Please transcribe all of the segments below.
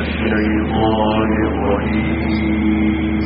الشيطان الرجيم.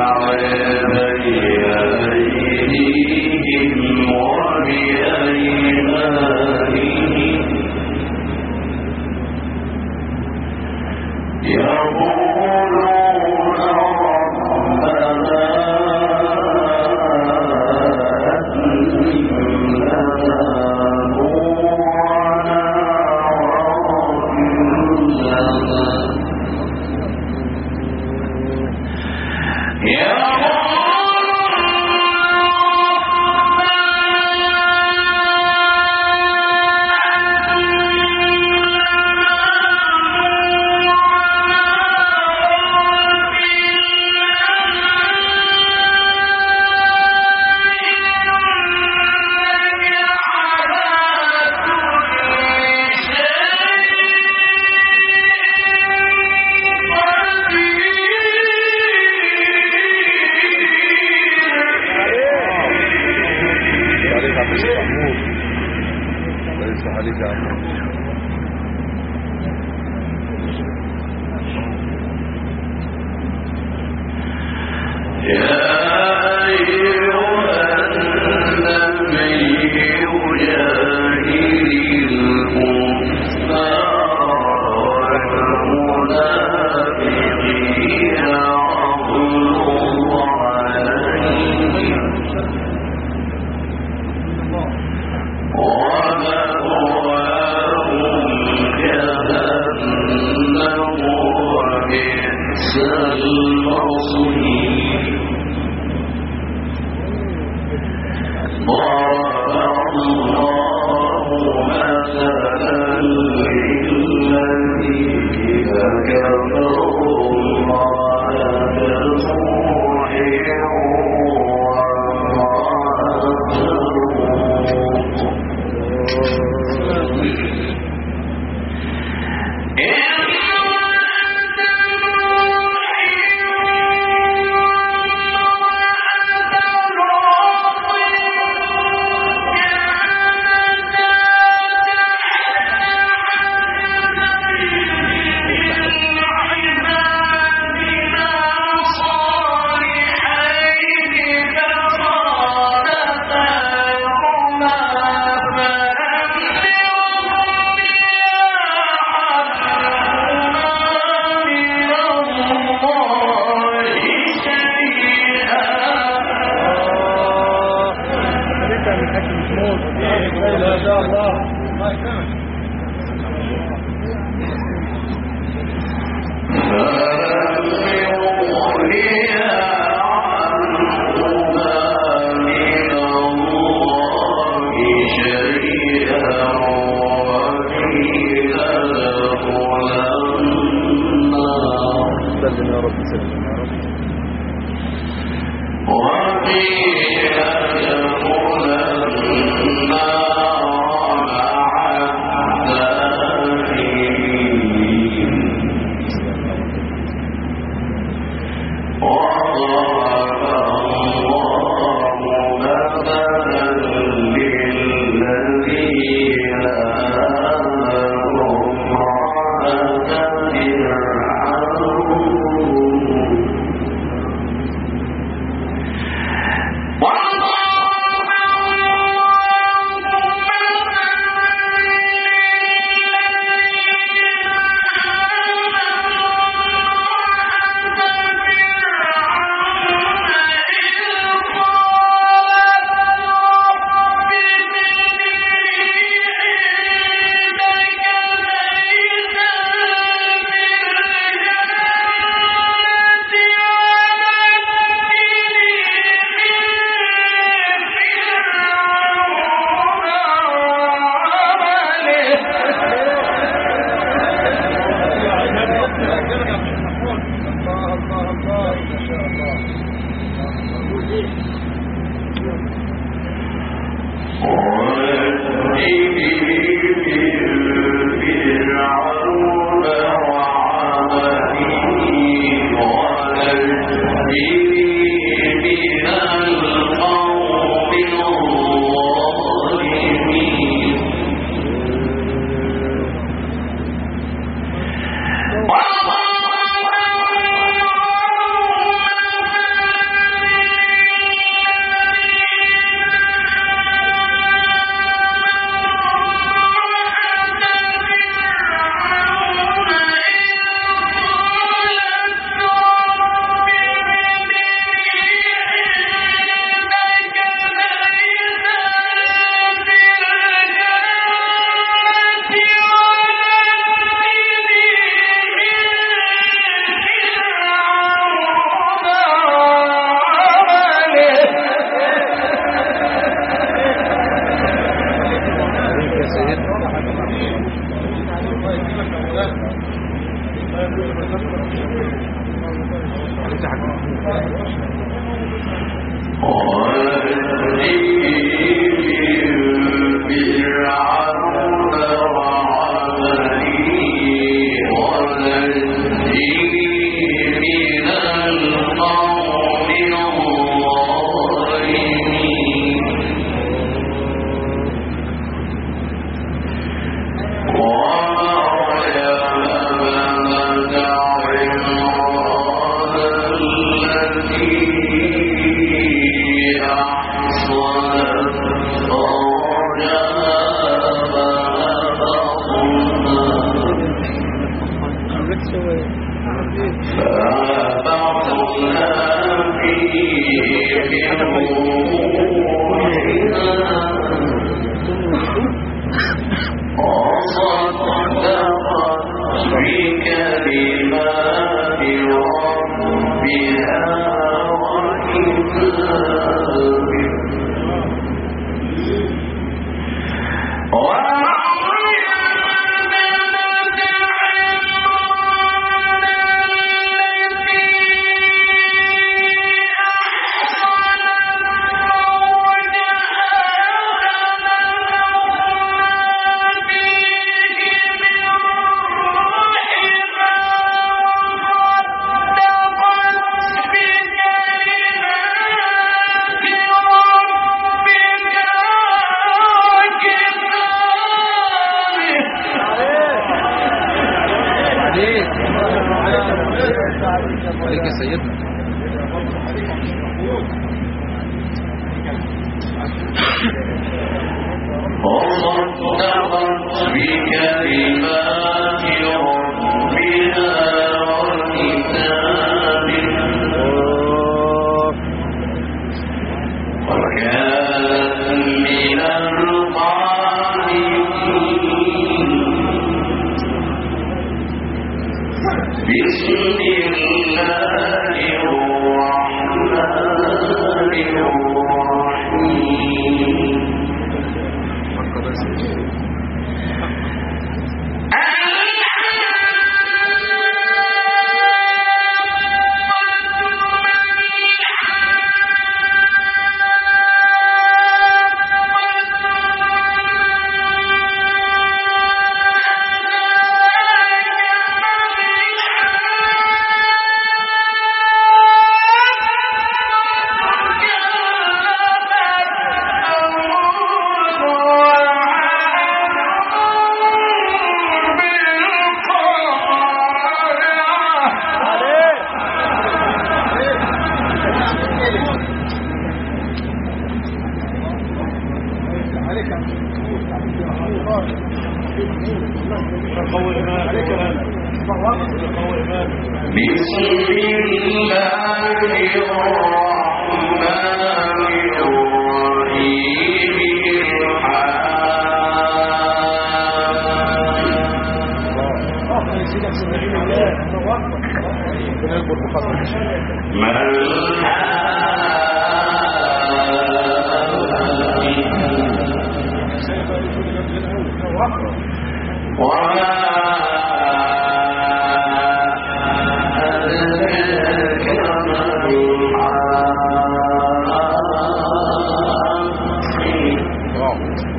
Yahweh. job. Yeah.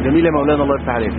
جميل يا مولانا الله يفتح عليك.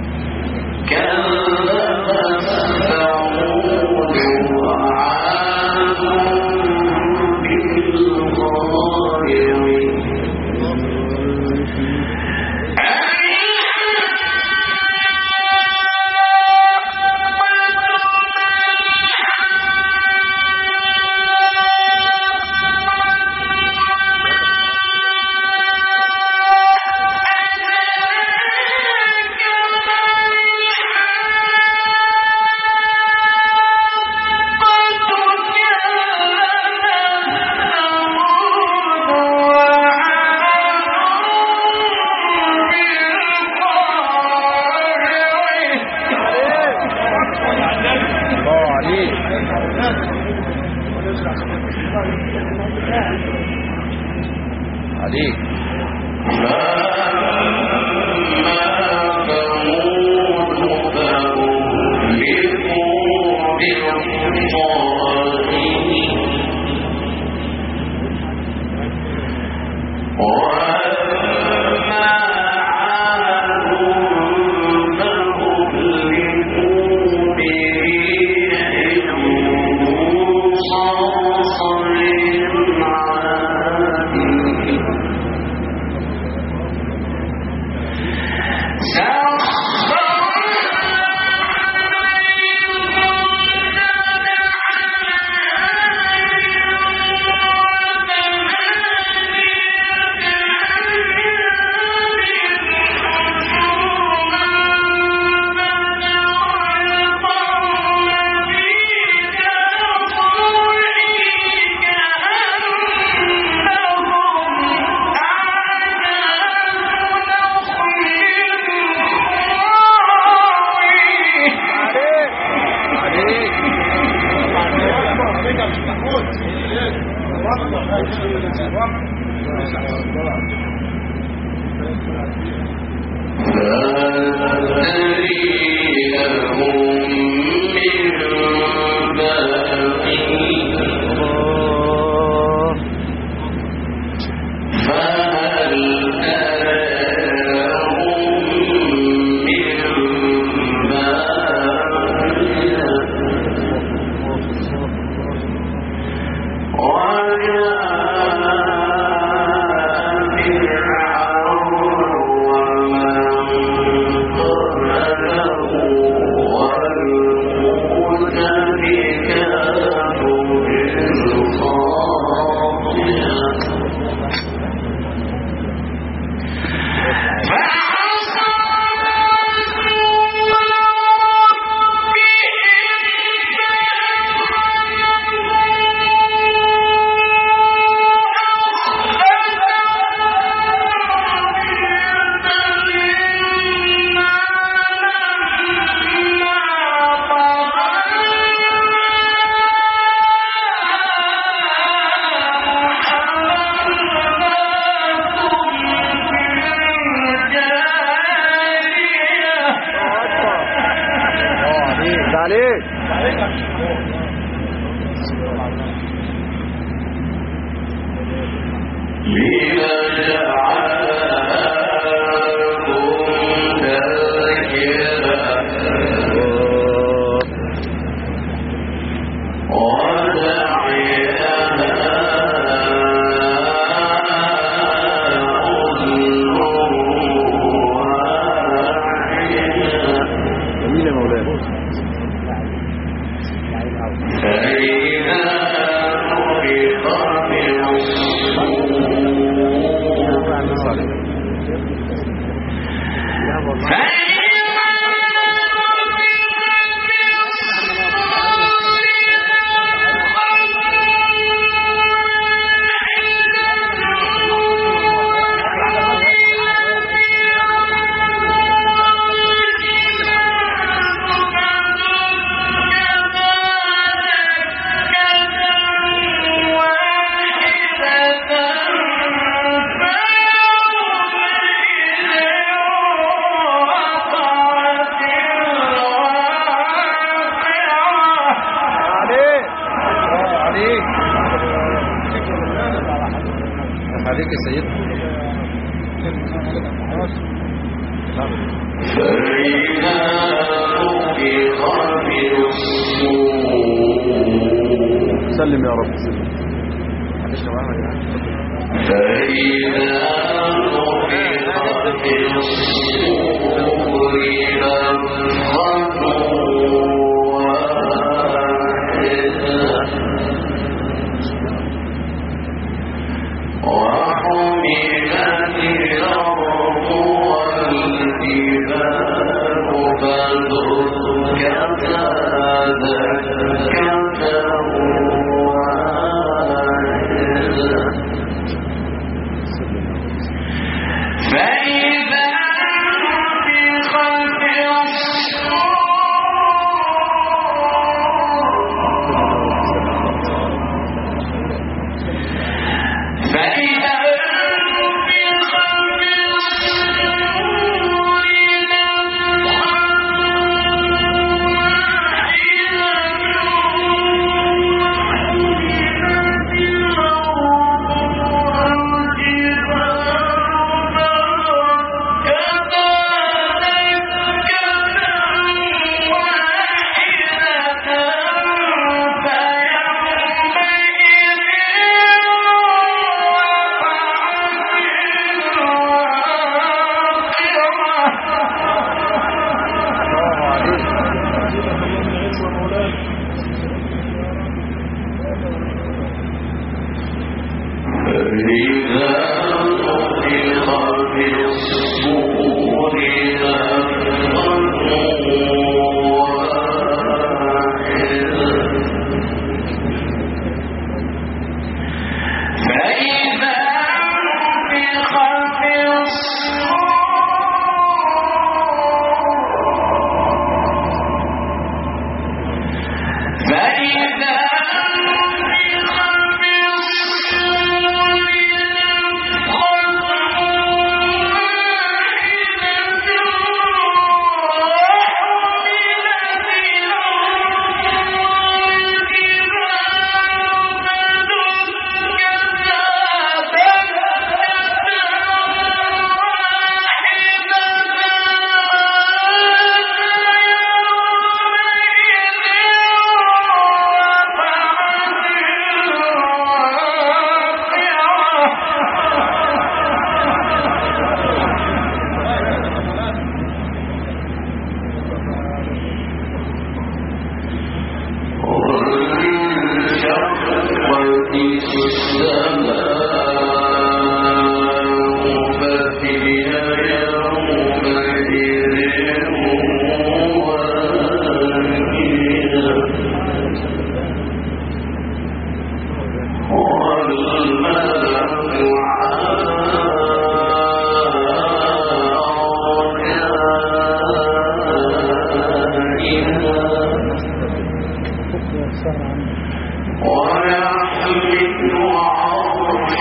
ويحمل عرش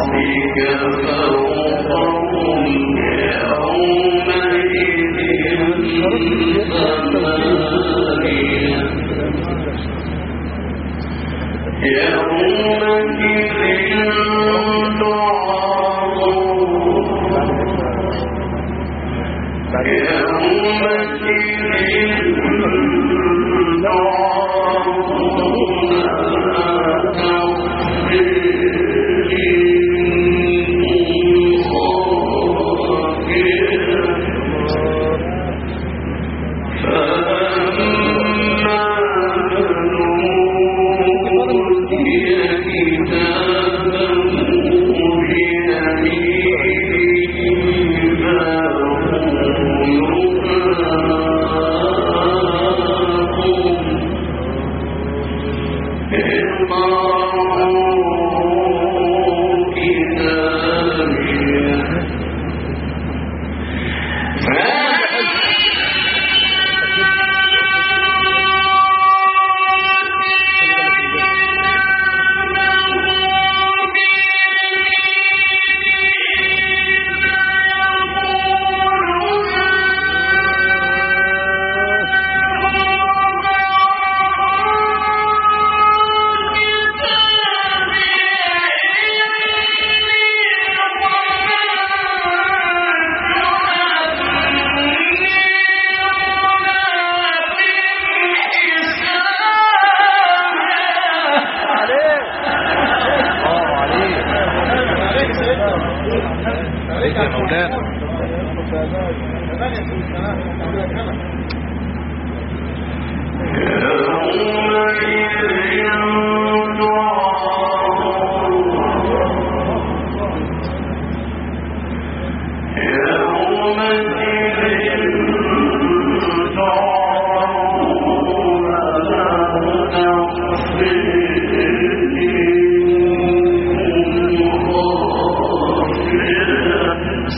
ربك فوقهم يومئذ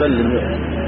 سلم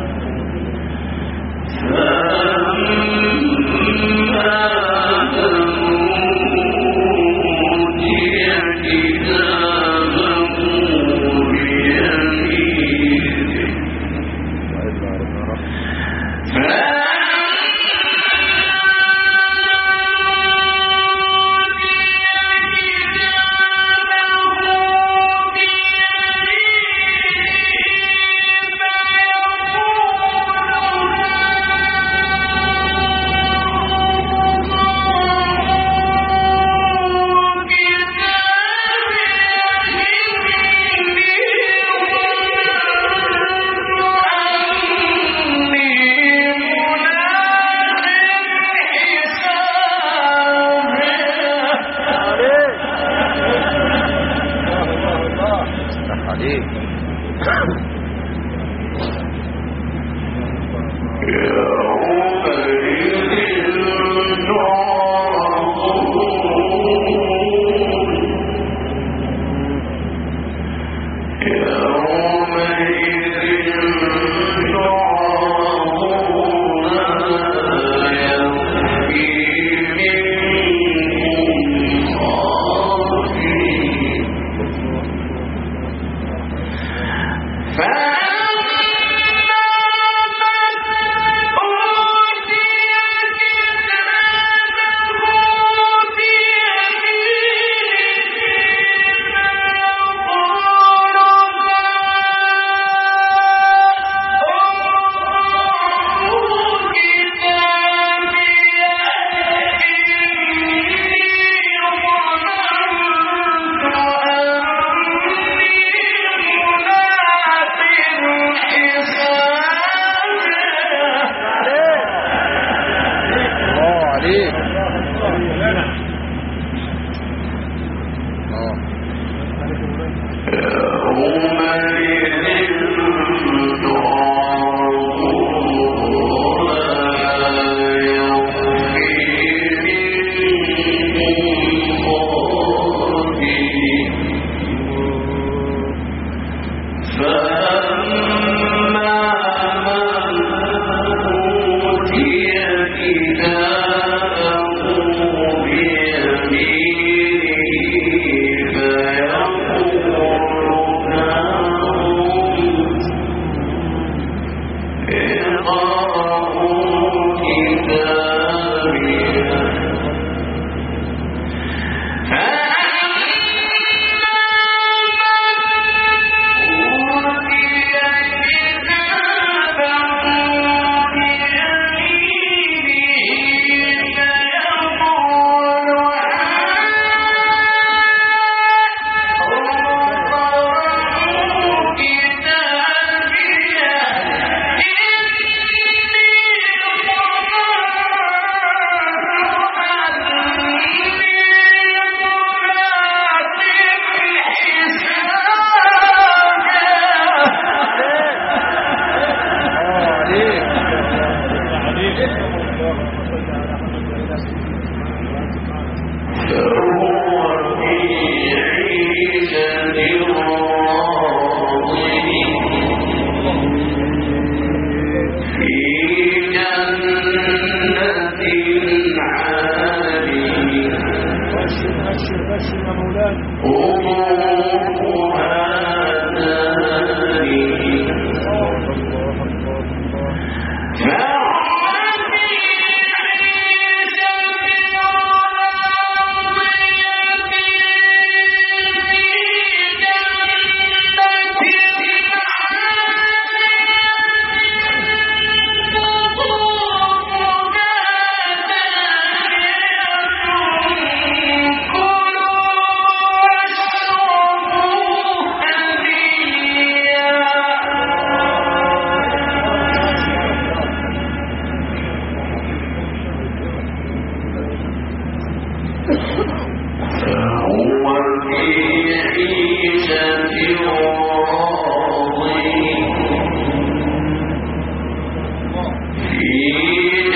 E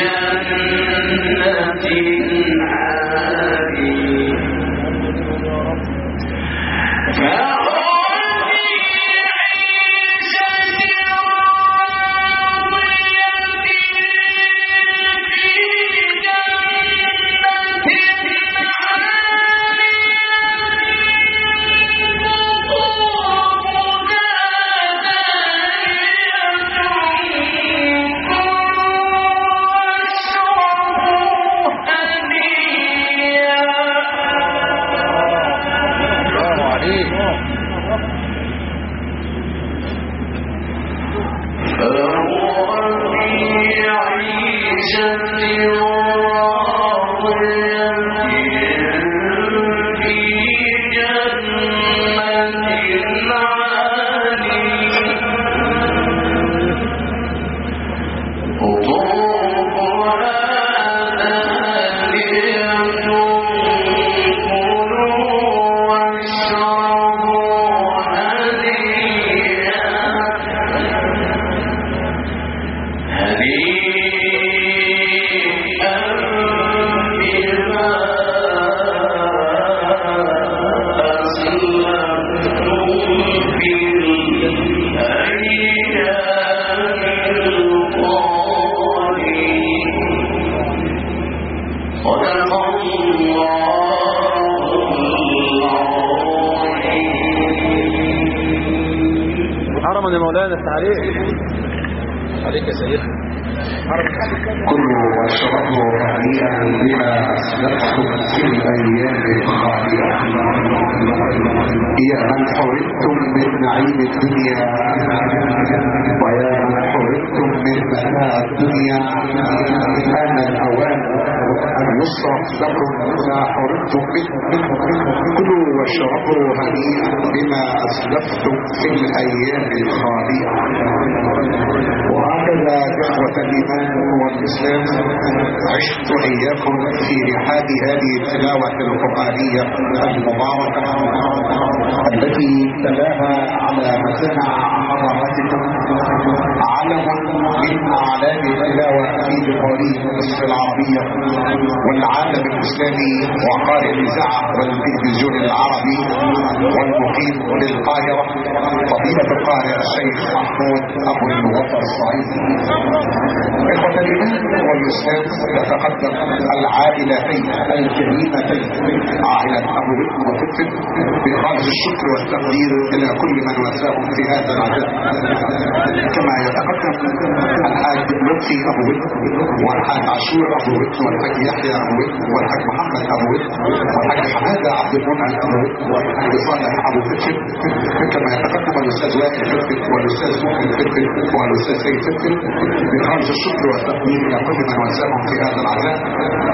التعليق عليك يا سيدنا كلوا واشربوا هنيئا بما اسلفتم في الأيام الخاليه يا من حرمتم من نعيم الدنيا ويا من حرمتم من متاع الدنيا. ان الأوان ان يصرف لكم ما حرمتم منه واشربوا هنيئا بما أسلفتم في الأيام الخالية. وهكذا إخوة الإيمان والإسلام عشت إياكم في رحاب هذه التلاوة القرآنية المباركة التي تلاها على مسامع حضراتكم علم من أعلام التلاوة في جمهورية مصر العربية والعالم الإسلامي وقارئ الإذاعة والتلفزيون العربي والمقيم للقاهرة فضيلة القارئ الشيخ محمود أبو الوفر الصعيدي إخوة الإيمان والإسلام تتقدم العائلتين الكريمتين عائلة أبو بكر وفتن بخالص الشكر والتقدير إلى كل من وساهم في هذا العزاء كما يتقدم الحاج لطفي أبو بكر والحاج عاشور أبو بكر والحاج يحيى أبو بكر والحاج محمد أبو بكر والحاج حمادة عبد المنعم أبو بكر والحاج صالح أبو فتن كما يتقدم الأستاذ وائل فتن والأستاذ مؤمن فتن والأستاذ سيد فتن بخالص الشكر والتقدير إلى كل من وزعهم في هذا العزاء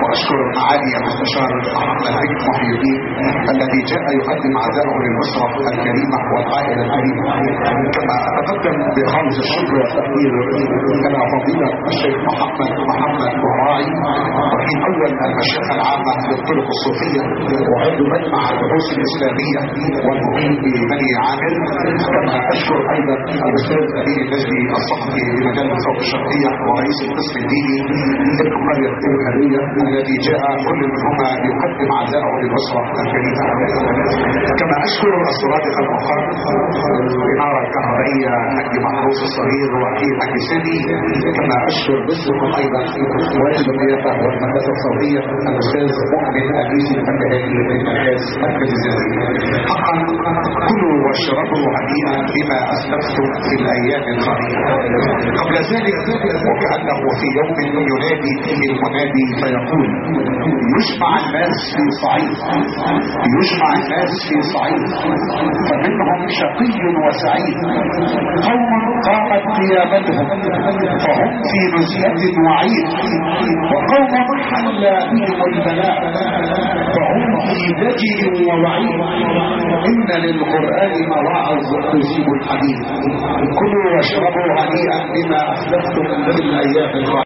وأشكر معالي المستشار بن محي الدين الذي جاء يقدم عزاءه للأسرة الكريمة والعائله الكريمه كما اتقدم بخالص الشكر والتقدير إلى فضيلة الشيخ محمد محمد وراعي رئيس أول المشيخه العامة للطرق الصوفية وعضو مجمع البحوث الإسلامية والمقيم ببني عامر كما أشكر أيضا الأستاذ امين النجدي الصحفي لمجله صوت الشرقية ورئيس القسم الديني للقرية الإرهابية الذي جاء كل منهما يقدم عزاءه للأسرة الكريمة. كما أشكر الصرادق الأخرى الإنارة الكهربائية حق محروس الصغير وحيد حق سامي كما أشكر باسمكم الضيافة والمدرسة الصوتية الأستاذ مؤمن أبيس الفكهاني من مركز مركز الزازي حقا كلوا واشربوا هنيئا بما أسلفتم في الأيام الخالية قبل ذلك وكأنه في يوم ينادي فيه المنادي فيقول يجمع الناس في صعيد يجمع الناس في صعيد فمنهم شقي وسعيد. قوم قامت قيامتهم فهم في نزهة وعيد وقوم حل بهم البلاء فهم في دجل ووعيد. إن للقرآن مواعظ تجيب الحديث كلوا واشربوا هنيئا بما أسلفتم في الأيام الخالية